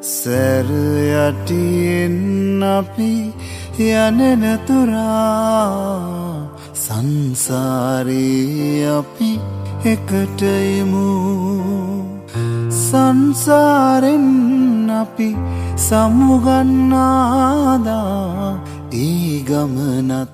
සැර යටියෙන් අපි යනනතුරා සංසාරී අපි එකටයමු සංසාරෙන් අපි සමුගන්නාදා ඒ ගමනත්